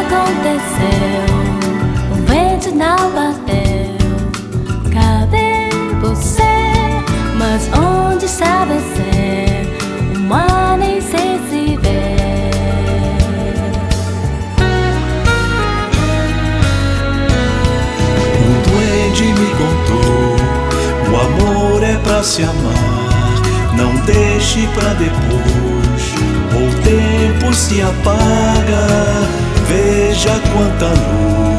aconteceu se amar, não deixe pra depois. O tempo se apaga, veja quanta luz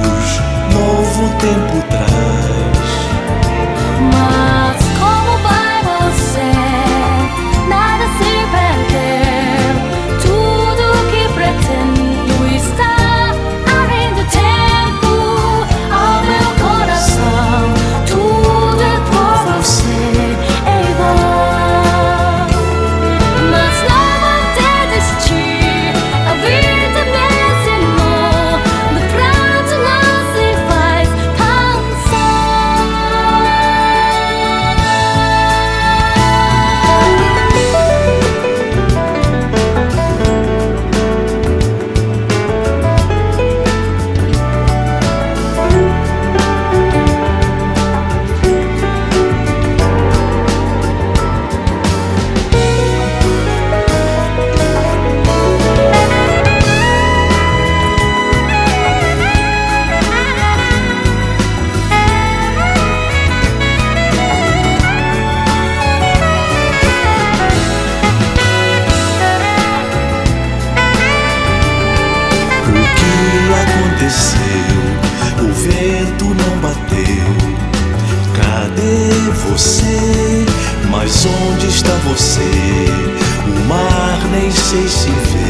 aconteceu? O vento não bateu. Cadê você? Mas onde está você? O mar nem sei se vê.